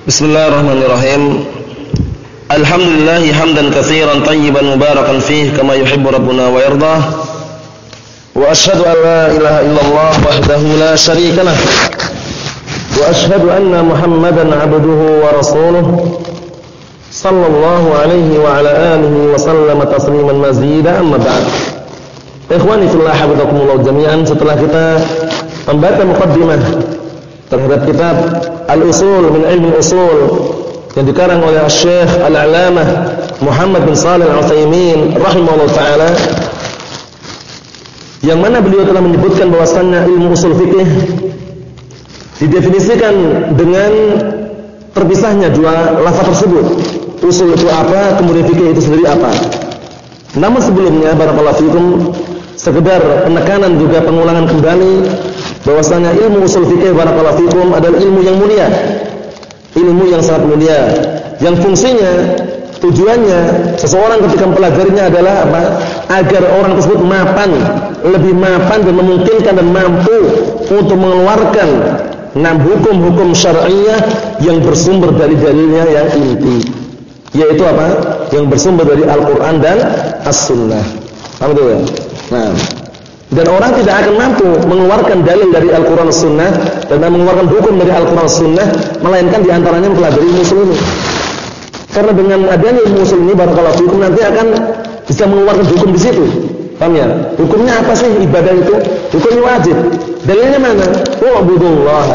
Bismillahirrahmanirrahim. Alhamdulillah hamdan katsiran tayyiban mubarakan fih kama yuhibbu rabbuna wa yardah. Wa asyhadu an la ilaha illallah wahdahu la syarika lah. Wa asyhadu anna Muhammadan 'abduhu wa rasuluh. Sallallahu alaihi wa ala alihi wa sallama tasliman mazida amma ba'd. Ikhwani fillah habibakumullah jami'an setelah kita membaca muqaddimah terhadap kitab Al-Usul min Ilmi Usul yang dikarang oleh Syekh Al-Alamah Muhammad bin Shalih Al-Utsaimin rahimahullah taala yang mana beliau telah menyebutkan bahwasannya ilmu usul fikih didefinisikan dengan terpisahnya dua lafaz tersebut. Usul itu apa, kemudian fikih itu sendiri apa. Namun sebelumnya barakallahu fikum sekedar penekanan juga pengulangan kembali bahwasanya ilmu usul fikih barakallahu fikum adalah ilmu yang mulia. Ilmu yang sangat mulia yang fungsinya tujuannya seseorang ketika mempelajarinya adalah apa? agar orang tersebut mapan, lebih mapan dan memungkinkan dan mampu untuk mengeluarkan enam hukum-hukum syar'iyyah yang bersumber dari dalilnya yang inti. Yaitu apa? Yang bersumber dari Al-Qur'an dan As-Sunnah. Paham ya? Nah, dan orang tidak akan mampu mengeluarkan dalil dari Al-Quran Sunnah dan mengeluarkan hukum dari Al-Quran Sunnah melainkan di antaranya mempelajari ilmu ini. Karena dengan adanya ilmu usul ini barakallahu fikum nanti akan bisa mengeluarkan hukum di situ. Paham ya? Hukumnya apa sih ibadah itu? Hukumnya wajib. Dalilnya mana? Wa'budullah.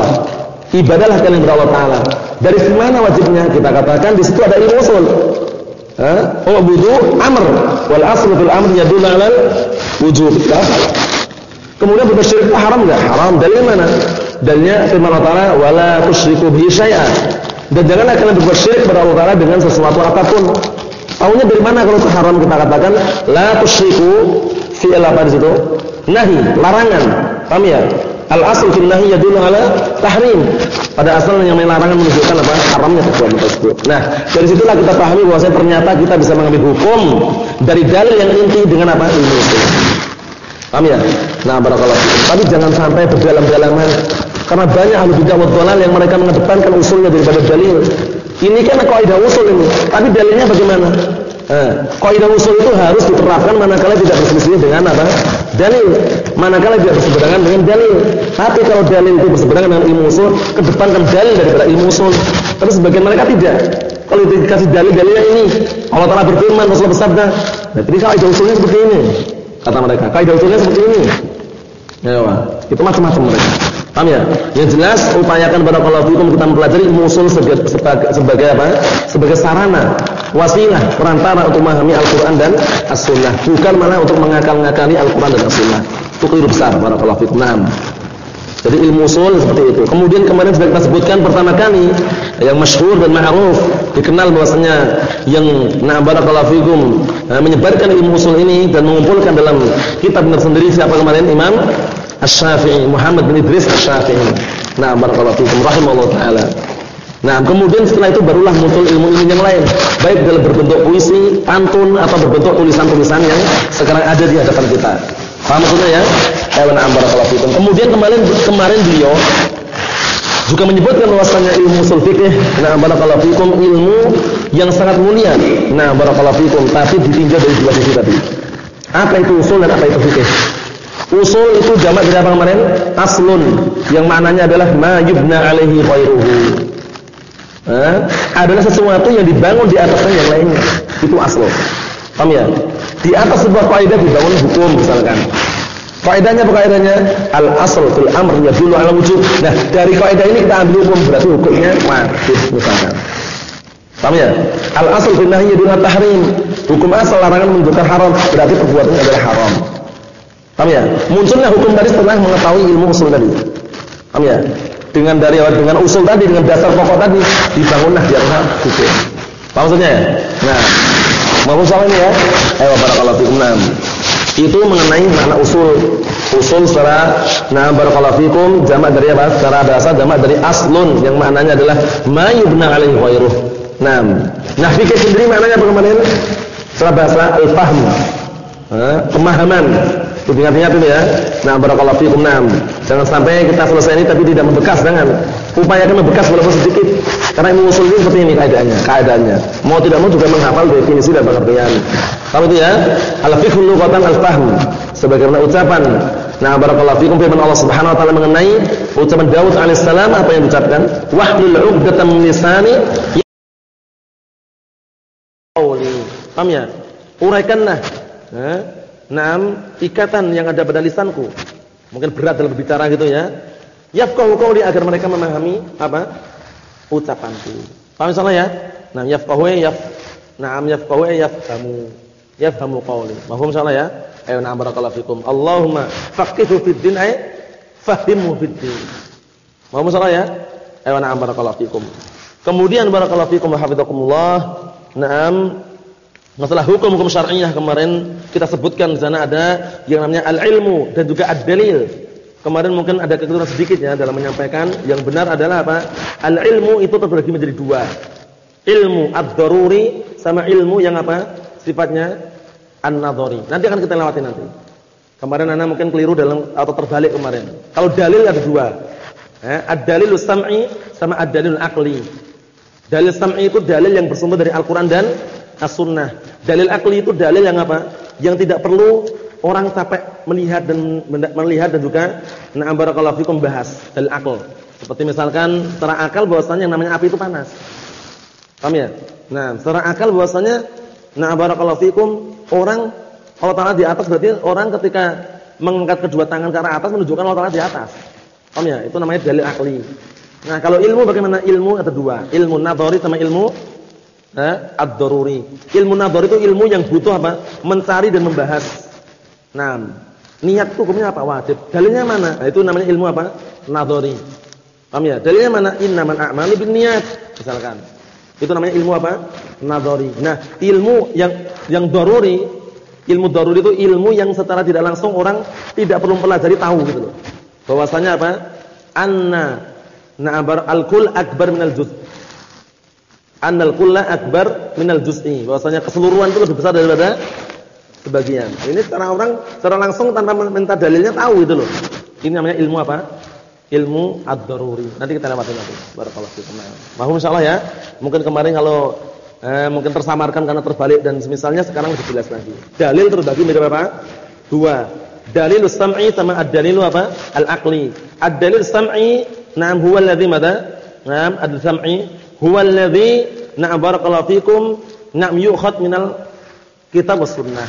Ibadahlah kalian kepada Allah Taala. Dari mana wajibnya? Kita katakan di situ ada ilmu usul. Wa'budu amr wal aslu fil amr yadullu 'ala wujub. Kemudian berbuat haram enggak? Haram. Dalil mana? Dalilnya firman Allah Taala wala tusyriku bihi syai'an. Dan janganlah kalian berbuat syirik kepada Allah Taala dengan sesuatu apa pun. Tahunya dari mana kalau itu haram kita katakan la tusyriku fi'il apa di situ? Nahi, larangan. Paham ya? Al asl fil nahi yadullu ala tahrim. Pada asalnya yang larangan menunjukkan apa? Haramnya perbuatan tersebut. Nah, dari situlah kita pahami bahwa ternyata kita bisa mengambil hukum dari dalil yang inti dengan apa? Ilmu. Paham ya? Nah, barakallahu fikum. Tapi jangan sampai berdalam-dalaman karena banyak ahli bidah wa dhalal yang mereka mengedepankan usulnya daripada dalil. Ini kan kaidah usul ini, tapi dalilnya bagaimana? Eh, kaidah usul itu harus diterapkan manakala tidak berselisih dengan apa? Dalil. Manakala tidak berseberangan dengan dalil. Tapi kalau dalil itu berseberangan dengan ilmu usul, kedepankan dalil daripada ilmu usul. Tapi sebagian mereka tidak. Kalau dikasih dalil-dalilnya ini, Allah Taala berfirman, Rasulullah bersabda. Nah, jadi kaidah usulnya seperti ini kata mereka. Kaidah usulnya seperti ini. Ya, itu macam-macam mereka. Paham ya? Yang jelas upayakan barakallahu fikum kita mempelajari ilmu usul sebagai, sebagai apa? Sebagai sarana, wasilah, perantara untuk memahami Al-Qur'an dan As-Sunnah, bukan malah untuk mengakal-ngakali Al-Qur'an dan As-Sunnah. Itu keliru besar barakallahu fikum. Naam. Jadi ilmu usul seperti itu. Kemudian kemarin sudah kita sebutkan pertama kali yang masyhur dan ma'ruf dikenal bahwasanya yang nah barakallahu fikum nah, menyebarkan ilmu usul ini dan mengumpulkan dalam kitab sendiri siapa kemarin Imam Asy-Syafi'i Muhammad bin Idris Asy-Syafi'i. Nah barakallahu fikum rahimahullah taala. Nah, kemudian setelah itu barulah muncul ilmu-ilmu yang lain, baik dalam berbentuk puisi, pantun atau berbentuk tulisan-tulisan yang sekarang ada di hadapan kita. Paham maksudnya ya? Na'am barakallahu fikum. Kemudian kemarin kemarin beliau juga menyebutkan bahwasanya ilmu usul fikih, nah barakallahu fikum ilmu yang sangat mulia. Nah barakallahu fikum, tapi ditinjau dari dua sisi tadi. Apa itu usul dan apa itu fikih? Usul itu jamak dari apa kemarin? Aslun, yang maknanya adalah ma yubna alaihi khairuhu. Eh, adalah sesuatu yang dibangun di atasnya yang lainnya. Itu aslun. Paham ya? Di atas sebuah kaidah dibangun hukum misalkan. Kaidahnya apa kaidahnya? Al asal fil amr yadullu ala wujub. Nah, dari kaidah ini kita ambil hukum berarti hukumnya wajib misalkan. Paham ya? Al asal fil nahyi yadullu ala tahrim. Hukum asal larangan menunjukkan haram, berarti perbuatannya adalah haram. Paham ya? Munculnya hukum tadi setelah mengetahui ilmu usul tadi. Paham ya? Dengan dari dengan usul tadi, dengan dasar pokok tadi dibangunlah di atas hukum. Paham maksudnya ya? Nah, mau sama ini ya? Ayo barakallahu fikum. Nah, itu mengenai makna usul. Usul secara nah barakallahu fikum jamak dari apa? Secara bahasa jamak dari aslun yang maknanya adalah ma yubna alaihi ghairuh. Nah, nah fikih sendiri maknanya kemarin? Secara bahasa al-fahm. pemahaman. Itu ingat-ingat itu ya. Nah, barakallahu fikum. Nah, jangan sampai kita selesai ini tapi tidak membekas jangan. Upayakan membekas walaupun sedikit. Karena ilmu usul ini seperti ini kaidahnya, kaidahnya. Mau tidak mau juga menghafal definisi dan pengertian. Kalau itu ya, al-fiqhu al-fahm. Sebagaimana ucapan Nah, barakallahu fikum firman Allah Subhanahu wa taala mengenai ucapan Daud alaihissalam apa yang diucapkan? Wahlul 'uqdatam min lisani. Paham ya? Uraikanlah. Naam, ikatan yang ada pada lisanku. Mungkin berat dalam berbicara gitu ya. Yafqahu qawli agar mereka memahami apa? ucapanku. Paham salah ya? Nah, yafqahu yaf Naam yafqahu yafhamu. Yafhamu qawli. Mahfum salah ya? Ayo na'am barakallahu fikum. Allahumma faqihhu fid din ay fahimhu fid din. Mau masalah ya? Ayo na'am barakallahu fikum. Kemudian barakallahu fikum wa hafizakumullah. Naam masalah hukum-hukum syar'iyyah kemarin kita sebutkan di sana ada yang namanya al-ilmu dan juga ad-dalil. Kemarin mungkin ada kekeliruan sedikit ya dalam menyampaikan. Yang benar adalah apa? Al-ilmu itu terbagi menjadi dua. Ilmu ad-daruri sama ilmu yang apa? Sifatnya an-nadhari. Nanti akan kita lewati nanti. Kemarin Anda mungkin keliru dalam atau terbalik kemarin. Kalau dalil ada dua. Eh, ad-dalilus sam'i sama ad-dalilul aqli. Dalil sam'i itu dalil yang bersumber dari Al-Qur'an dan As-Sunnah. Dalil aqli itu dalil yang apa? Yang tidak perlu orang capek melihat dan melihat dan juga na'am barakallahu fikum bahas dalil akal. Seperti misalkan secara akal bahwasanya yang namanya api itu panas. Paham ya? Nah, secara akal bahwasanya na'am barakallahu fikum Orang Allah Taala di atas berarti orang ketika mengangkat kedua tangan ke arah atas menunjukkan Allah Taala di atas. Paham ya? Itu namanya dalil akli. Nah, kalau ilmu bagaimana? Ilmu ada dua, ilmu nadhari sama ilmu eh, ad-daruri. Ilmu nadhari itu ilmu yang butuh apa? Mencari dan membahas. Nah, niat hukumnya apa? Wajib. Dalilnya mana? Nah, itu namanya ilmu apa? Nadhari. Paham ya? Dalilnya mana? Innamal a'malu binniyat. Misalkan. Itu namanya ilmu apa? Nadhari. Nah, ilmu yang yang daruri, ilmu daruri itu ilmu yang secara tidak langsung orang tidak perlu pelajari tahu gitu loh. Bahwasanya apa? Anna na'bar al-kull akbar minal juz. Annal kulla akbar minal juz'i. Bahwasanya keseluruhan itu lebih besar daripada sebagian. Ini secara orang secara langsung tanpa minta dalilnya tahu gitu loh. Ini namanya ilmu apa? ilmu ad-daruri. Nanti kita lewati nanti. Barakallahu fiikum. Mahum insyaallah ya. Mungkin kemarin kalau eh, mungkin tersamarkan karena terbalik dan semisalnya sekarang lebih jelas lagi. Dalil terbagi menjadi apa? Dua. Dalil sam'i sama ad-dalilu apa? Al-aqli. Ad-dalil sam'i na'am huwa alladhi madza? Na'am ad sam'i huwa alladhi na'am barakallahu fiikum na'am yu'khad minal kitab was sunnah.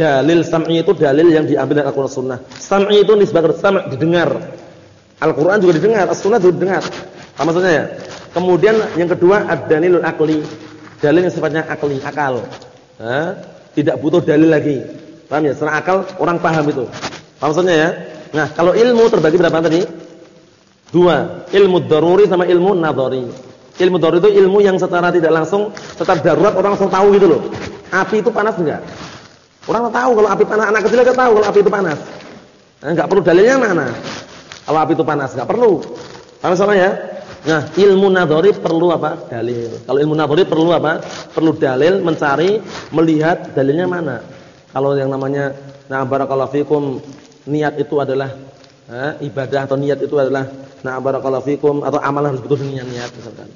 Dalil sam'i itu dalil yang diambil dari Al-Qur'an Sunnah. Sam'i itu nisbah sam' didengar. Al-Quran juga didengar, As-Sunnah juga didengar. Apa maksudnya ya? Kemudian yang kedua ad-dalilul akli. Dalil yang sifatnya akli, akal. Nah, tidak butuh dalil lagi. Paham ya? Secara akal orang paham itu. Apa maksudnya ya? Nah, kalau ilmu terbagi berapa tadi? Dua. Ilmu daruri sama ilmu nadhari. Ilmu daruri itu ilmu yang secara tidak langsung, secara darurat orang langsung tahu gitu loh. Api itu panas enggak? Orang tahu kalau api panas, anak kecil enggak tahu kalau api itu panas. Nah, enggak perlu dalilnya mana? Kalau api itu panas, enggak perlu. Soalnya ya? Nah, ilmu nadhari perlu apa? Dalil. Kalau ilmu nadhari perlu apa? Perlu dalil, mencari, melihat dalilnya mana. Kalau yang namanya nah barakallahu fikum niat itu adalah eh, ibadah atau niat itu adalah fikum atau amalan harus butuh dengan niat misalkan.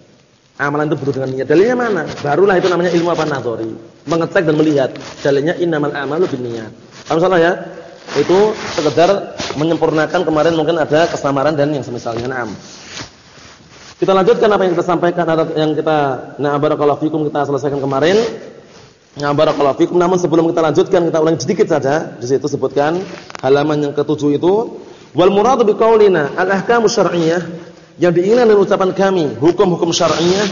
Amalan itu butuh dengan niat. Dalilnya mana? Barulah itu namanya ilmu apa nadhari. Mengecek dan melihat. Dalilnya innamal a'malu binniyat. Paham salah ya? Itu sekedar menyempurnakan kemarin mungkin ada kesamaran dan yang semisalnya. Naam. Kita lanjutkan apa yang kita sampaikan yang kita na kita selesaikan kemarin. Na fikum namun sebelum kita lanjutkan kita ulangi sedikit saja. Di situ sebutkan halaman yang ketujuh itu wal muradu biqaulina al-ahkamu syar'iyyah yang diinginkan dengan ucapan kami hukum-hukum syar'iyyah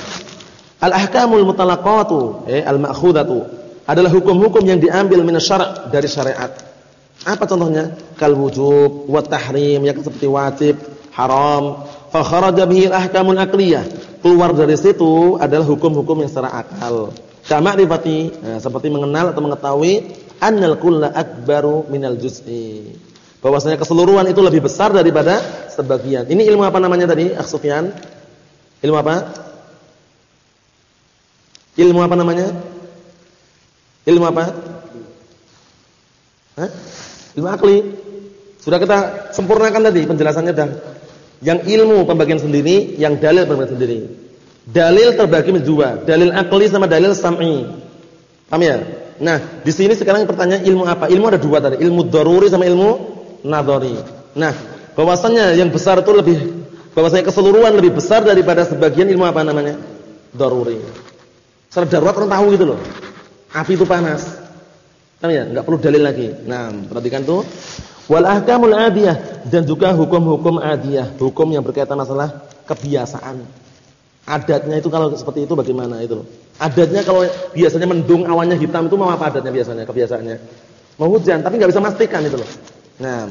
al-ahkamul mutalaqatu eh al-ma'khudatu adalah hukum-hukum yang diambil min syara' dari syariat. Apa contohnya? Kal wujub wa tahrim, yang seperti wajib, haram. Fa kharaja bihi al-ahkamul aqliyah. Keluar dari situ adalah hukum-hukum yang secara akal. Kama rifati, nah, seperti mengenal atau mengetahui annal kulla akbaru minal juz'i. Bahwasanya keseluruhan itu lebih besar daripada sebagian. Ini ilmu apa namanya tadi, Akh Sufyan? Ilmu apa? Ilmu apa namanya? Ilmu apa? Hah? Ilmu akli. Sudah kita sempurnakan tadi penjelasannya dah. Yang ilmu pembagian sendiri, yang dalil pembagian sendiri. Dalil terbagi menjadi dua, dalil akli sama dalil sam'i. Paham ya? Nah, di sini sekarang pertanyaan ilmu apa? Ilmu ada dua tadi, ilmu daruri sama ilmu nadhari. Nah, bahwasannya yang besar itu lebih bahwasanya keseluruhan lebih besar daripada sebagian ilmu apa namanya? Daruri. Secara darurat orang tahu gitu loh. Api itu panas. Paham ya? Enggak perlu dalil lagi. Nah, perhatikan tuh. Wal ahkamul adiyah dan juga hukum-hukum adiyah, hukum yang berkaitan masalah kebiasaan. Adatnya itu kalau seperti itu bagaimana itu loh. Adatnya kalau biasanya mendung awannya hitam itu mau apa adatnya biasanya kebiasaannya? Mau hujan tapi nggak bisa memastikan itu loh. Nah,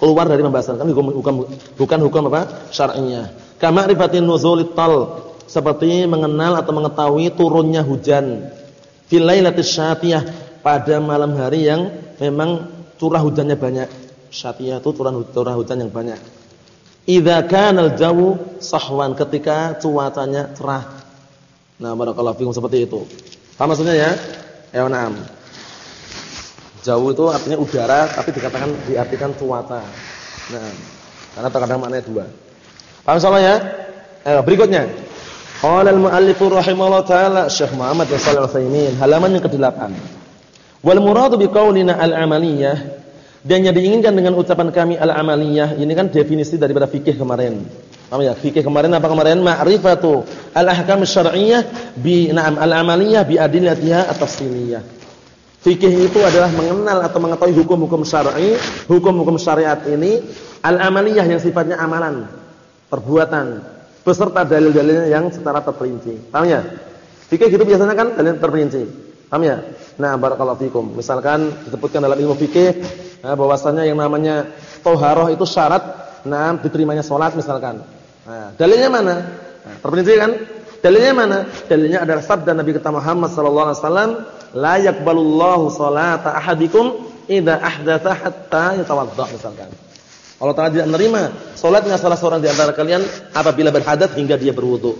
keluar dari pembahasan kan hukum bukan bukan hukum apa? syar'inya. Kama rifatin nuzulit tal seperti mengenal atau mengetahui turunnya hujan fil lailatis syatiyah pada malam hari yang memang curah hujannya banyak. Syatiyah itu curah, curah hujan yang banyak. Idza kana al-jawu sahwan ketika cuacanya cerah. Nah, barakallahu fikum seperti itu. Apa maksudnya ya? Ya, na'am. Jauh itu artinya udara tapi dikatakan diartikan cuaca. Nah, karena terkadang maknanya dua. Paham salah ya? Eh, berikutnya. Qala al-muallif rahimahullah taala Syekh Muhammad bin Shalih Al-Utsaimin, halaman yang ke-8. Wal muradu biqaulina al-amaliyah dan yang diinginkan dengan ucapan kami al-amaliyah, ini kan definisi daripada fikih kemarin. Paham ya? Fikih kemarin apa kemarin? Ma'rifatu al-ahkam syar'iyyah bi na'am al-amaliyah bi adillatiha at-tafsiliyah. Fikih itu adalah mengenal atau mengetahui hukum-hukum syar'i, hukum-hukum syariat ini al-amaliyah yang sifatnya amalan, perbuatan, beserta dalil-dalilnya yang secara terperinci. Paham ya? Fikih itu biasanya kan dalil terperinci. Paham ya? Nah, barakallahu fikum. Misalkan disebutkan dalam ilmu fikih Nah, bahwasanya yang namanya toharoh itu syarat nah diterimanya sholat misalkan. Nah, dalilnya mana? Nah, terperinci kan? Dalilnya mana? Dalilnya adalah sabda Nabi kita Muhammad sallallahu alaihi wasallam, "La yaqbalullahu sholata ahadikum idza ahdatsa hatta yatawadda." Misalkan. Allah Taala tidak menerima salatnya salah seorang di antara kalian apabila berhadas hingga dia berwudu.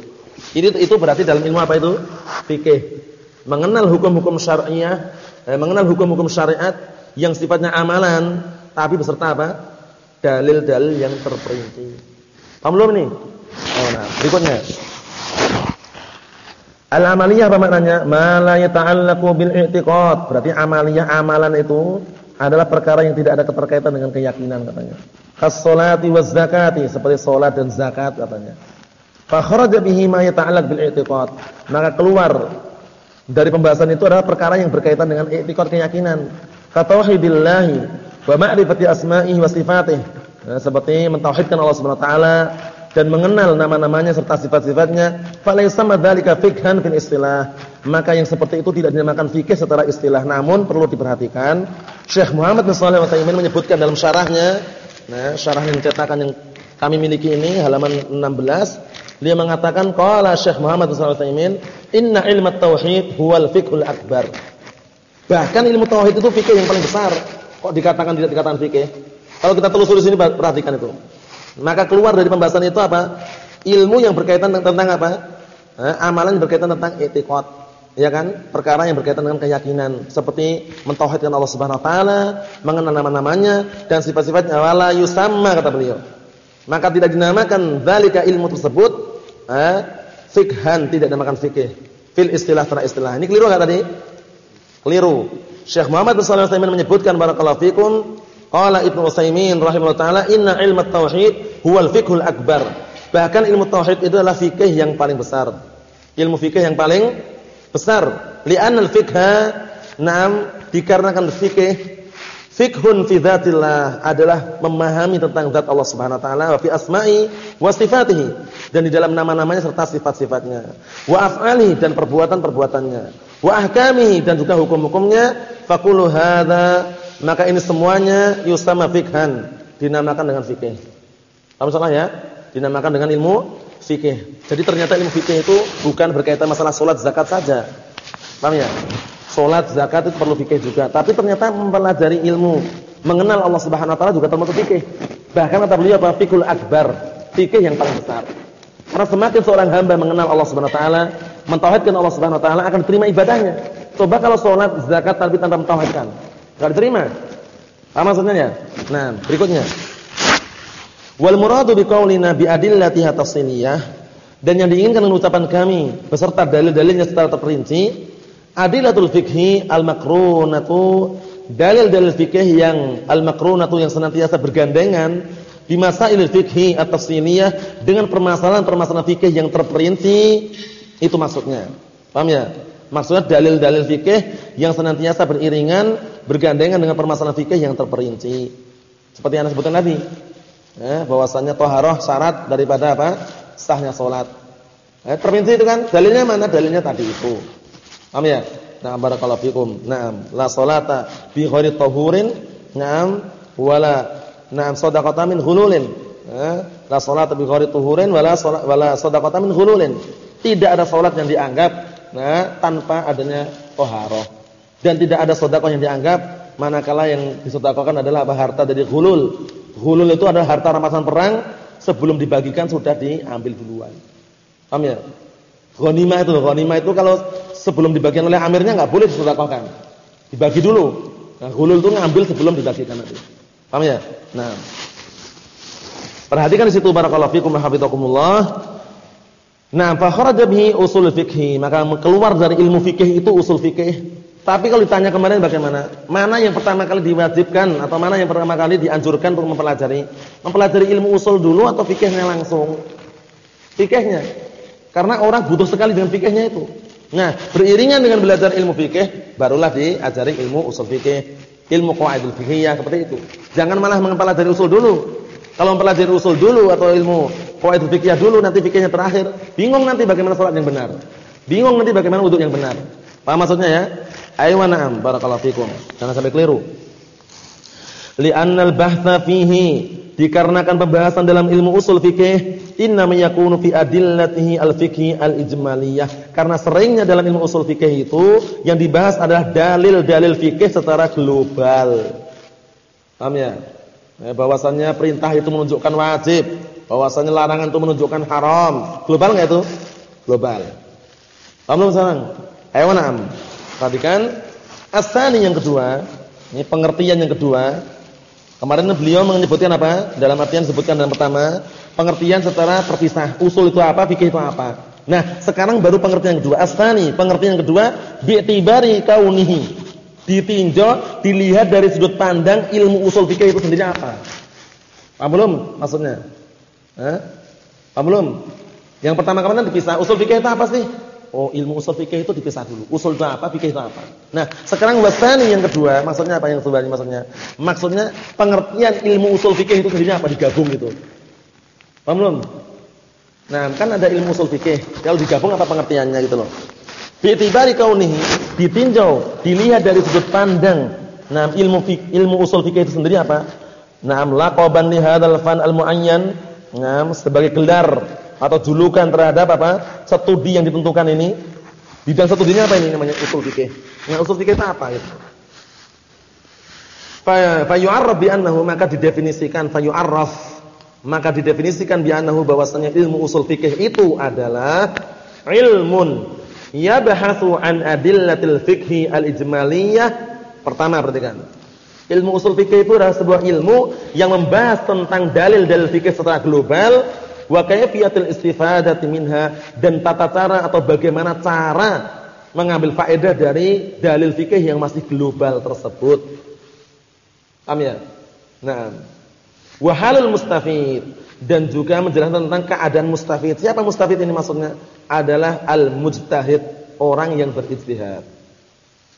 Ini itu berarti dalam ilmu apa itu? Fikih. Mengenal hukum-hukum syariah, eh, mengenal hukum-hukum syariat yang sifatnya amalan tapi beserta apa? dalil-dalil yang terperinci. Paham belum nih? Oh, nah, berikutnya. Al-amaliyah apa maknanya? Ma la yata'allaqu bil i'tiqad. Berarti amaliyah amalan itu adalah perkara yang tidak ada keterkaitan dengan keyakinan katanya. Khas-sholati waz zakati, seperti salat dan zakat katanya. Fa kharaja bihi ma yata'allaq bil i'tiqad. Maka keluar dari pembahasan itu adalah perkara yang berkaitan dengan i'tiqad keyakinan katauhidillahi wa ma'rifati asma'ihi wa sifatih. Nah, seperti mentauhidkan Allah Subhanahu wa taala dan mengenal nama-namanya serta sifat-sifatnya, falaysa madzalika fikhan fil istilah. Maka yang seperti itu tidak dinamakan fikih secara istilah. Namun perlu diperhatikan, Syekh Muhammad bin Shalih Al-Utsaimin menyebutkan dalam syarahnya, nah, syarah yang cetakan yang kami miliki ini halaman 16, dia mengatakan qala Syekh Muhammad bin Shalih Al-Utsaimin, "Inna ilmat tauhid huwal fiqhul akbar." Bahkan ilmu tauhid itu fikih yang paling besar. Kok dikatakan tidak dikatakan fikih? Kalau kita telusuri sini perhatikan itu. Maka keluar dari pembahasan itu apa? Ilmu yang berkaitan tentang apa? Eh, amalan yang berkaitan tentang etikot. Ya kan? Perkara yang berkaitan dengan keyakinan seperti mentauhidkan Allah Subhanahu wa taala, mengenal nama-namanya dan sifat-sifatnya wala yusamma kata beliau. Maka tidak dinamakan zalika ilmu tersebut eh, fikhan, tidak dinamakan fikih. Fil istilah tera istilah. Ini keliru enggak tadi? Keliru. Syekh Muhammad bin Shalih menyebutkan barakallahu fikum, qala Ibnu Utsaimin rahimahullah taala, "Inna ilmu tauhid huwal fiqhul akbar." Bahkan ilmu tauhid itu adalah fikih yang paling besar. Ilmu fikih yang paling besar. Li'anal fiqha nam dikarenakan fikih fiqhun fi dzatillah adalah memahami tentang zat Allah Subhanahu wa taala wa fi asma'i wa sifatihi dan di dalam nama-namanya serta sifat-sifatnya wa af'ali dan perbuatan-perbuatannya wa ahkamihi dan juga hukum-hukumnya faqulu hadza maka ini semuanya yusama fikhan dinamakan dengan fikih. Paham salah ya? Dinamakan dengan ilmu fikih. Jadi ternyata ilmu fikih itu bukan berkaitan masalah salat zakat saja. Paham ya? Salat zakat itu perlu fikih juga, tapi ternyata mempelajari ilmu mengenal Allah Subhanahu wa taala juga termasuk fikih. Bahkan kata beliau apa? Fikul akbar, fikih yang paling besar. Karena semakin seorang hamba mengenal Allah Subhanahu wa taala, mentauhidkan Allah Subhanahu wa taala akan terima ibadahnya. Coba kalau salat, zakat tapi tanpa mentauhidkan, enggak diterima. Apa maksudnya? Nah, berikutnya. Wal muradu biqaulina bi adillatiha tafsiliyah Dan yang diinginkan dengan ucapan kami beserta dalil-dalilnya secara terperinci, adilatul fikhi al-makrunatu, dalil-dalil fikih yang al-makrunatu yang senantiasa bergandengan di masailil fikhi at-tafsiliyah dengan permasalahan-permasalahan fikih yang terperinci, itu maksudnya. Paham ya? Maksudnya dalil-dalil fikih yang senantiasa beriringan, bergandengan dengan permasalahan fikih yang terperinci. Seperti yang disebutkan tadi. Ya, bahwasanya taharah syarat daripada apa? sahnya salat. Eh, terperinci itu kan dalilnya mana? Dalilnya tadi itu. Paham ya? Nah, barakallahu fikum. Naam, la salata bi ghairi tahurin. Naam, wala naam shadaqatan min ghululin. Eh, la salata bi ghairi tahurin wala wala min ghululin. Tidak ada salat yang dianggap nah tanpa adanya taharah. Dan tidak ada sedekah yang dianggap manakala yang disedekahkan adalah apa harta dari ghulul. Ghulul itu adalah harta rampasan perang sebelum dibagikan sudah diambil duluan. Paham ya? Ghanimah itu, ghanimah itu kalau sebelum dibagikan oleh amirnya enggak boleh disedekahkan. Dibagi dulu. Nah, hulul itu ngambil sebelum dibagikan nanti. Paham ya? Nah. Perhatikan di situ barakallahu fikum wa hafizakumullah. Nah, fa kharaja bihi usul fikih, maka keluar dari ilmu fikih itu usul fikih tapi kalau ditanya kemarin bagaimana? Mana yang pertama kali diwajibkan atau mana yang pertama kali dianjurkan untuk mempelajari? Mempelajari ilmu usul dulu atau fikihnya langsung? Fikihnya. Karena orang butuh sekali dengan fikihnya itu. Nah, beriringan dengan belajar ilmu fikih, barulah diajari ilmu usul fikih, ilmu qawaidul fikihiyah seperti itu. Jangan malah mempelajari usul dulu. Kalau mempelajari usul dulu atau ilmu qawaidul fikihiyah dulu nanti fikihnya terakhir, bingung nanti bagaimana salat yang benar. Bingung nanti bagaimana wudhu yang benar. Paham maksudnya ya? Aywa na'am barakallahu fikum. Jangan sampai keliru. Li'annal bahtha fihi dikarenakan pembahasan dalam ilmu usul fikih inna yakunu fi adillatihi al-fiqhi al-ijmaliyah karena seringnya dalam ilmu usul fikih itu yang dibahas adalah dalil-dalil fikih secara global paham ya eh, bahwasannya perintah itu menunjukkan wajib bahwasannya larangan itu menunjukkan haram global enggak itu global paham belum sekarang ayo na'am Perhatikan asani yang kedua, ini pengertian yang kedua. Kemarin beliau menyebutkan apa? Dalam artian sebutkan dalam pertama, pengertian secara terpisah. Usul itu apa, fikih itu apa. Nah, sekarang baru pengertian yang kedua. Asani, pengertian yang kedua, bi'tibari kaunihi. Ditinjau, dilihat dari sudut pandang ilmu usul fikih itu sendiri apa. Paham belum maksudnya? Hah? Belum? Yang pertama kemarin dipisah. Usul fikih itu apa sih? Oh, ilmu usul fikih itu dipisah dulu. Usul itu apa, fikih itu apa. Nah, sekarang wasani yang kedua, maksudnya apa yang kedua maksudnya? Maksudnya pengertian ilmu usul fikih itu sendiri apa digabung itu. Paham belum? Nah, kan ada ilmu usul fikih. Kalau digabung apa pengertiannya gitu loh. Bi'tibari kaunihi ditinjau, dilihat dari sudut pandang. Nah, ilmu ilmu usul fikih itu sendiri apa? Nah, laqaban li hadzal fan al-muayyan, nah, sebagai gelar atau julukan terhadap apa? studi yang ditentukan ini. Bidang studinya apa ini namanya usul fikih. Nah, usul fikih itu apa itu? Fa yu'arraf bi annahu maka didefinisikan fa yu'arraf maka didefinisikan bi annahu bahwasanya ilmu usul fikih itu adalah ilmun yabhathu an adillatil fikhi al-ijmaliyah. Pertama perhatikan. Ilmu usul fikih itu adalah sebuah ilmu yang membahas tentang dalil-dalil fikih secara global wa kayfiyatul istifadati minha dan tata cara atau bagaimana cara mengambil faedah dari dalil fikih yang masih global tersebut. Paham ya? Nah, wa halul mustafid dan juga menjelaskan tentang keadaan mustafid. Siapa mustafid ini maksudnya? Adalah al-mujtahid, orang yang berijtihad.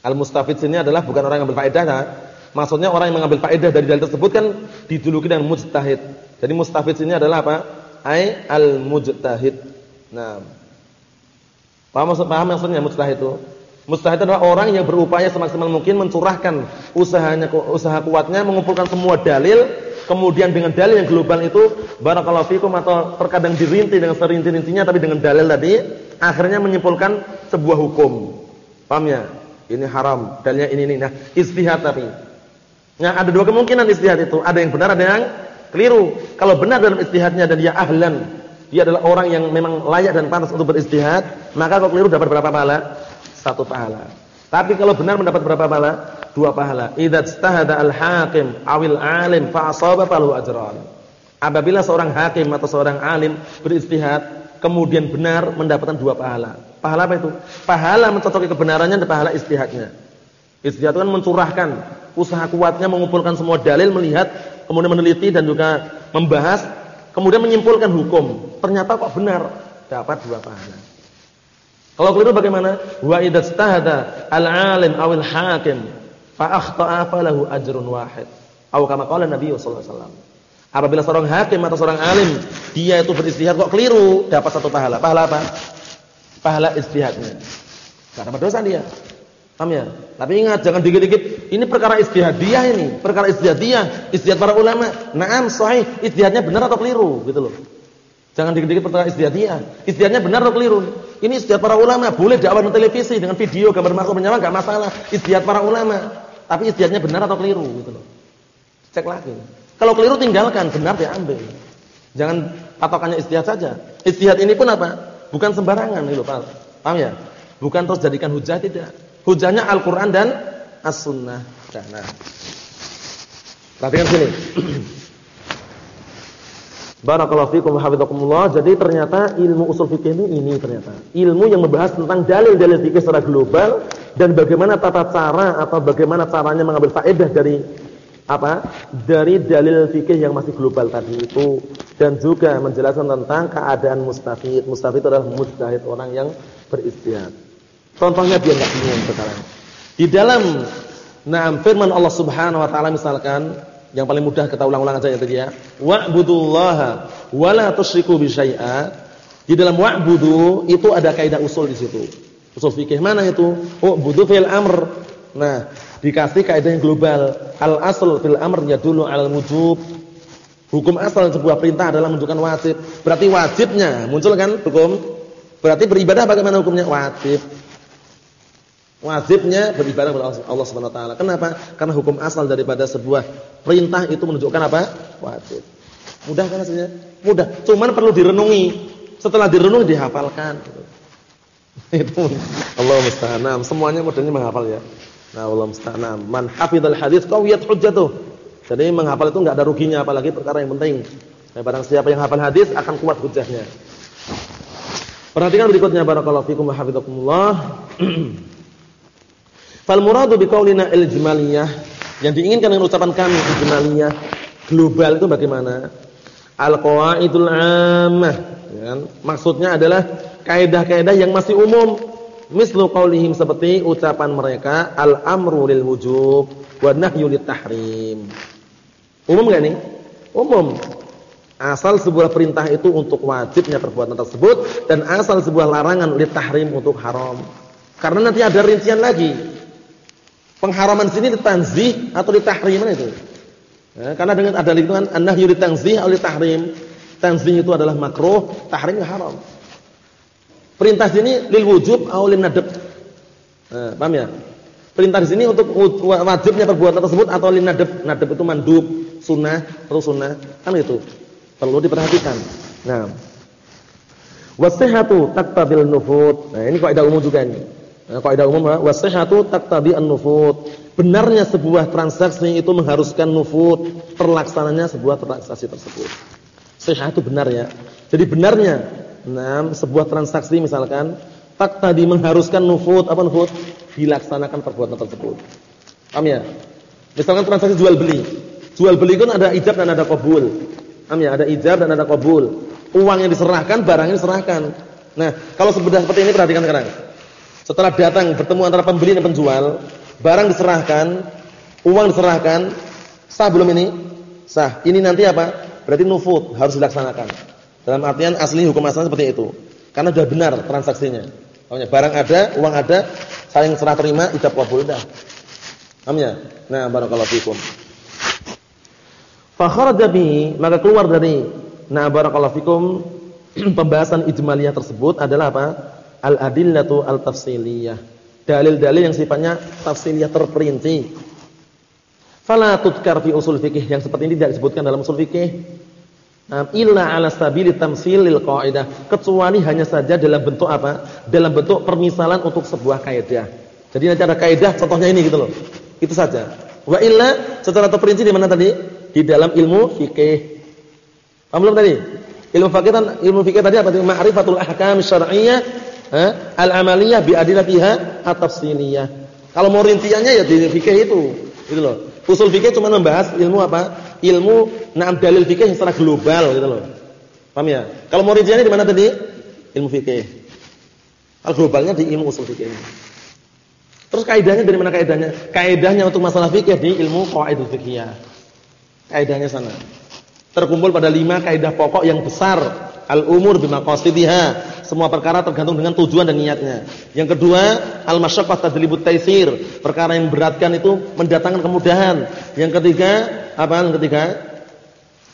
Al-mustafid sini adalah bukan orang yang ambil faedah, nah. Maksudnya orang yang mengambil faedah dari dalil tersebut kan dijuluki dengan mujtahid. Jadi mustafid sini adalah apa? ai al-mujtahid. Nah. Paham maksud paham maksudnya mujtahid itu? Mujtahid adalah orang yang berupaya semaksimal mungkin mencurahkan usahanya usaha kuatnya mengumpulkan semua dalil, kemudian dengan dalil yang global itu barakallahu fikum atau terkadang dirinci dengan serinci-rincinya tapi dengan dalil tadi akhirnya menyimpulkan sebuah hukum. Paham ya? Ini haram, dalilnya ini ini. Nah, istihad tapi. Nah, ada dua kemungkinan istihad itu. Ada yang benar, ada yang Keliru. Kalau benar dalam istihadnya dan dia ahlan, dia adalah orang yang memang layak dan pantas untuk beristihad, maka kalau keliru dapat berapa pahala? Satu pahala. Tapi kalau benar mendapat berapa pahala? Dua pahala. Idza ijtahada al-hakim awil alim fa asaba ajran. Apabila seorang hakim atau seorang alim beristihad, kemudian benar mendapatkan dua pahala. Pahala apa itu? Pahala mencocoki kebenarannya dan pahala istihadnya. Istihad itu kan mencurahkan usaha kuatnya mengumpulkan semua dalil, melihat, kemudian meneliti dan juga membahas, kemudian menyimpulkan hukum. Ternyata kok benar, dapat dua pahala. Kalau keliru bagaimana? Wa idza istahada al-alim aw al-hakim fa akhta'a falahu ajrun wahid. Atau kama qala Nabi sallallahu alaihi wasallam. Apabila seorang hakim atau seorang alim dia itu beristihad kok keliru, dapat satu pahala. Pahala apa? Pahala istihadnya. Enggak dapat dia. Paham ya? Tapi ingat jangan dikit-dikit ini perkara istihadiyah ini, perkara istihadiyah, istihad para ulama. Naam sahih, istihadnya benar atau keliru gitu loh. Jangan dikit-dikit perkara istihadiyah. Istihadnya benar atau keliru? Ini istihad para ulama, boleh dakwah di televisi dengan video gambar makhluk menyala enggak masalah. Istihad para ulama. Tapi istihadnya benar atau keliru gitu loh. Cek lagi. Kalau keliru tinggalkan, benar diambil. Jangan patokannya istihad saja. Istihad ini pun apa? Bukan sembarangan gitu, Pak. Paham ya? Bukan terus jadikan hujah tidak. Hujahnya Al-Qur'an dan As-Sunnah. Nah. Perhatikan sini. Barakallahu fikum hafizakumullah. Jadi ternyata ilmu usul fikih ini ini ternyata ilmu yang membahas tentang dalil-dalil fikih secara global dan bagaimana tata cara atau bagaimana caranya mengambil faedah dari apa? Dari dalil fikih yang masih global tadi itu dan juga menjelaskan tentang keadaan mustafid. Mustafid adalah mujtahid, orang yang beristihad. Contohnya biar enggak bingung sekarang. Di dalam nah firman Allah Subhanahu wa taala misalkan yang paling mudah kita ulang-ulang aja ya tadi ya. Wa la tusyriku bi Di dalam wa'budu itu ada kaidah usul di situ. Usul fikih mana itu? Oh, budu fil amr. Nah, dikasih kaidah yang global. Al asl fil amr yadullu 'alal wujub. Hukum asal sebuah perintah adalah menunjukkan wajib. Berarti wajibnya muncul kan hukum? Berarti beribadah bagaimana hukumnya? Wajib. Wajibnya beribadah kepada Allah Subhanahu wa taala. Kenapa? Karena hukum asal daripada sebuah perintah itu menunjukkan apa? Wajib. Mudah kan hasilnya? Mudah. Cuman perlu direnungi. Setelah direnungi dihafalkan. Itu Allah musta'an. Semuanya modelnya menghafal ya. Nah, Allah musta'an. Man hafizal hadis qawiyat hujjatuh. Jadi menghafal itu enggak ada ruginya apalagi perkara yang penting. Nah, barang siapa yang hafal hadis akan kuat hujahnya. Perhatikan berikutnya barakallahu fikum wa hafizakumullah. Fal muradu biqaulina al-ijmaliyah yang diinginkan dengan ucapan kami ijmaliyah global itu bagaimana? Al-qawaidul 'ammah, ya? Maksudnya adalah kaidah-kaidah yang masih umum Mislu qaulihim seperti ucapan mereka al-amru lil wujub wa nahyu lit tahrim. Umum enggak nih? Umum. Asal sebuah perintah itu untuk wajibnya perbuatan tersebut dan asal sebuah larangan lit tahrim untuk haram. Karena nanti ada rincian lagi. Pengharaman sini ditanzih atau ditahrim itu. Ya, karena dengan ada lingkungan an-nahyu litanzih atau litahrim. Tanzih itu adalah makruh, tahrim haram. Perintah sini lil wujub atau lin nadab. Nah, paham ya? Perintah di sini untuk wajibnya perbuatan tersebut atau lin nadab. Nadab itu mandub, sunnah, terus sunnah. Kan itu. Perlu diperhatikan. Nah. Wasihatu taktabil nufud. Nah, ini kaidah umum juga ini. Nah, kaidah umum wasihatu taktabi an-nufud. Benarnya sebuah transaksi itu mengharuskan nufud, terlaksananya sebuah transaksi tersebut. Sehat itu benar ya. Jadi benarnya Nah, sebuah transaksi misalkan tak tadi mengharuskan nufud apa nufud dilaksanakan perbuatan tersebut. Paham ya? Misalkan transaksi jual beli. Jual beli kan ada ijab dan ada kabul. Paham ya? Ada ijab dan ada kabul. Uang yang diserahkan, barangnya diserahkan. Nah, kalau sebenarnya seperti ini perhatikan sekarang. Setelah datang bertemu antara pembeli dan penjual, barang diserahkan, uang diserahkan, sah belum ini? Sah. Ini nanti apa? Berarti nufud harus dilaksanakan. Dalam artian asli hukum asalnya seperti itu. Karena sudah benar transaksinya. Paham Barang ada, uang ada, saling serah terima, ijab kabul dah. Paham ya? Nah, barakallahu fikum. Fa kharaja maka keluar dari nah barakallahu fikum pembahasan ijmaliyah tersebut adalah apa? Al-adillatu al-tafsiliyah. Dalil-dalil yang sifatnya tafsiliyah terperinci. Fala tudkar fi usul fikih yang seperti ini tidak disebutkan dalam usul fikih illa ala sabili tamsilil qaidah kecuali hanya saja dalam bentuk apa dalam bentuk permisalan untuk sebuah kaidah jadi nanti ada kaidah contohnya ini gitu loh itu saja wa illa secara terperinci di mana tadi di dalam ilmu fikih paham belum tadi Ilmu fikih ilmu fikih tadi apa? Ma'rifatul ahkam syar'iyyah al-amaliyah bi adillatiha at-tafsiliyah. Kalau mau rinciannya ya di fikih itu. Gitu loh. Usul fikih cuma membahas ilmu apa? Ilmu na'am dalil fikih secara global gitu loh. Paham ya? Kalau mau rinciannya di mana tadi? Ilmu fikih. Kalau globalnya di ilmu usul fikih. Terus kaidahnya dari mana kaidahnya? Kaidahnya untuk masalah fikih di ilmu qawaidul fiqhiyah. Kaidahnya sana terkumpul pada lima kaidah pokok yang besar al-umur bimaqasidihha semua perkara tergantung dengan tujuan dan niatnya. Yang kedua al-masyaqqah tadlibut taisir. Perkara yang beratkan itu mendatangkan kemudahan. Yang ketiga apa? Yang ketiga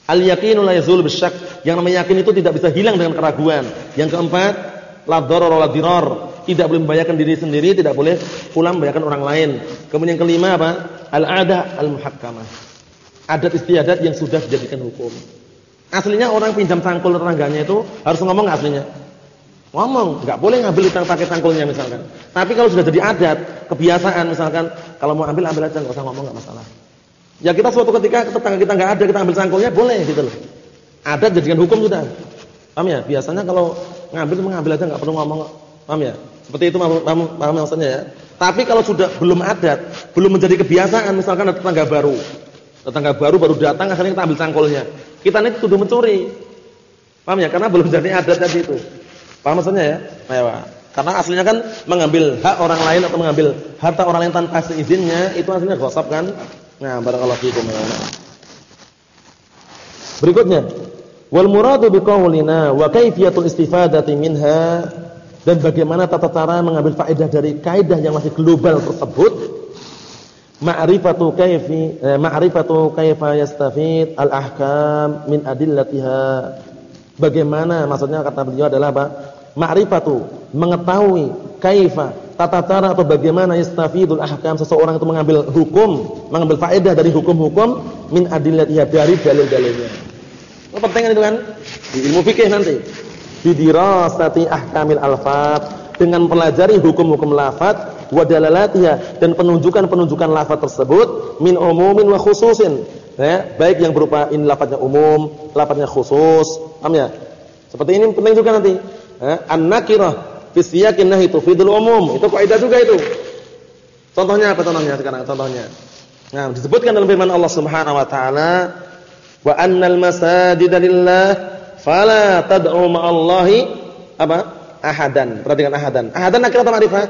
al-yaqinu la yazul bisyak. Yang namanya yakin itu tidak bisa hilang dengan keraguan. Yang keempat la dharar dirar. Tidak boleh membahayakan diri sendiri tidak boleh pula membahayakan orang lain. Kemudian yang kelima apa? Al-adah al-muhakkamah. Adat istiadat yang sudah dijadikan hukum. Aslinya orang pinjam cangkul tetangganya itu harus ngomong aslinya? Ngomong, nggak boleh ngambil pakai cangkulnya misalkan. Tapi kalau sudah jadi adat, kebiasaan misalkan, kalau mau ambil ambil aja nggak usah ngomong nggak masalah. Ya kita suatu ketika tetangga kita nggak ada, kita ambil cangkulnya boleh gitu loh. Adat jadikan hukum sudah. Paham ya? Biasanya kalau ngambil mengambil aja nggak perlu ngomong. Paham ya? Seperti itu paham, paham maksudnya ya. Tapi kalau sudah belum adat, belum menjadi kebiasaan misalkan ada tetangga baru, Tetangga baru baru datang akhirnya kita ambil cangkulnya. Kita ini tuduh mencuri. Paham ya? Karena belum jadi adat tadi itu. Paham maksudnya ya? Ayo. Karena aslinya kan mengambil hak orang lain atau mengambil harta orang lain tanpa izinnya itu aslinya gosap kan? Nah, barakallahu fiikum ya. Berikutnya, wal muradu biqaulina wa kaifiyatul istifadati minha dan bagaimana tata cara mengambil faedah dari kaidah yang masih global tersebut ma'rifatu kaifi eh, ma'rifatu kaifa yastafid al-ahkam min adillatiha. Bagaimana maksudnya kata beliau adalah apa? Ma'rifatu mengetahui kaifa tata cara atau bagaimana yastafidul ahkam seseorang itu mengambil hukum, mengambil faedah dari hukum-hukum min adillatiha dari dalil-dalilnya. Itu penting itu kan di ilmu fikih nanti. Bidirasati ahkamil alfat dengan pelajari hukum-hukum lafaz wa dalalatiha dan penunjukan-penunjukan lafaz tersebut min umumin wa khususin. Ya, baik yang berupa in lafaznya umum, lafaznya khusus. Paham ya? Seperti ini penting juga nanti. Ya, an-nakirah fi siyaqin nahi tufidul umum. Itu kaidah juga itu. Contohnya apa contohnya sekarang? Contohnya. Nah, disebutkan dalam firman Allah Subhanahu wa taala, "Wa annal masajida lillah fala tad'u ma'allahi apa? ahadan." Perhatikan ahadan. Ahadan nakirah atau ma'rifah?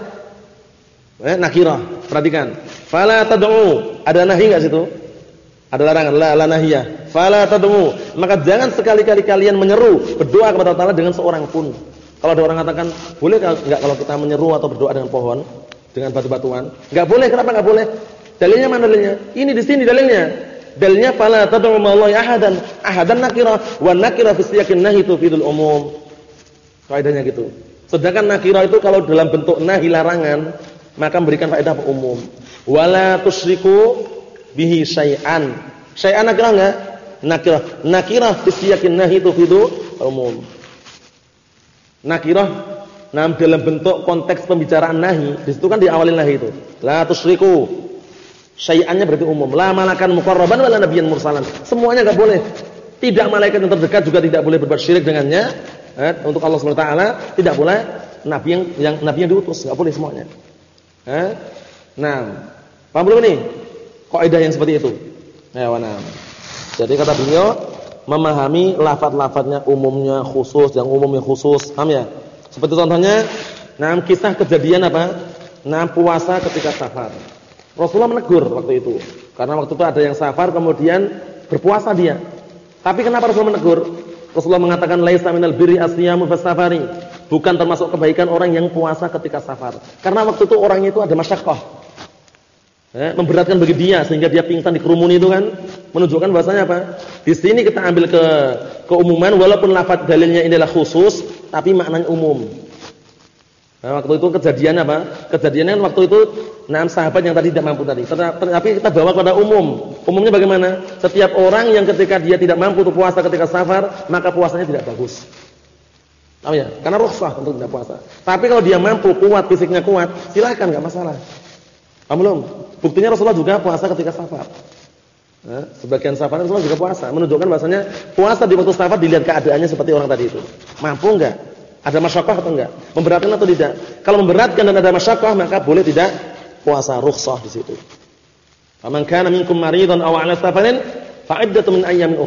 Eh, nakirah. Perhatikan. Fala tad'u. Ada nahi enggak situ? Ada larangan. La la nahiyah. Fala tad'u. Maka jangan sekali-kali kalian menyeru berdoa kepada Allah dengan seorang pun. Kalau ada orang katakan, boleh enggak kalau kita menyeru atau berdoa dengan pohon, dengan batu-batuan? Enggak boleh. Kenapa enggak boleh? Dalilnya mana dalilnya? Ini di sini dalilnya. Dalilnya fala tad'u ma'allahi ahadan. Ahadan nakirah wa nakirah fi siyaqin nahi tufidul umum. Kaidahnya gitu. Sedangkan nakirah itu kalau dalam bentuk nahi larangan, maka memberikan faedah umum. Wala tusyriku bihi syai'an. Syai'an nakirah enggak? Nakirah. Nakirah yakin nahi tufidu umum. Nakirah nah dalam bentuk konteks pembicaraan nahi, di situ kan diawali nahi itu. La tusyriku. Syai'annya berarti umum. La malakan muqarraban wala nabiyyan mursalan. Semuanya enggak boleh. Tidak malaikat yang terdekat juga tidak boleh berbuat syirik dengannya. Eh, untuk Allah Subhanahu wa taala tidak boleh nabi yang yang nabi yang diutus, enggak boleh semuanya. Nah, paham belum nih? Kaidah yang seperti itu. Ya, nah. Jadi kata beliau memahami lafaz-lafaznya umumnya khusus, yang umumnya khusus, paham ya? Seperti contohnya, nah kisah kejadian apa? Nah, puasa ketika safar. Rasulullah menegur waktu itu. Karena waktu itu ada yang safar kemudian berpuasa dia. Tapi kenapa Rasulullah menegur? Rasulullah mengatakan laisa minal birri asyamu fasafari bukan termasuk kebaikan orang yang puasa ketika safar. Karena waktu itu orangnya itu ada masyakkah. Eh, memberatkan bagi dia sehingga dia pingsan di kerumun itu kan menunjukkan bahasanya apa? Di sini kita ambil ke keumuman walaupun lafaz dalilnya ini adalah khusus tapi maknanya umum. Nah, waktu itu kejadian apa? Kejadiannya kan waktu itu enam sahabat yang tadi tidak mampu tadi. Tapi kita bawa kepada umum. Umumnya bagaimana? Setiap orang yang ketika dia tidak mampu untuk puasa ketika safar, maka puasanya tidak bagus. Tahu ya? Karena rukhsah untuk tidak puasa. Tapi kalau dia mampu, kuat, fisiknya kuat, silakan enggak masalah. Paham belum? Buktinya Rasulullah juga puasa ketika safar. Nah, sebagian sahabat Rasulullah juga puasa, menunjukkan bahasanya puasa di waktu safar dilihat keadaannya seperti orang tadi itu. Mampu enggak? Ada masyakkah atau enggak? Memberatkan atau tidak? Kalau memberatkan dan ada masyakkah maka boleh tidak puasa rukhsah di situ. Faman kana minkum maridan aw 'ala safarin fa'iddatun min ayyamin.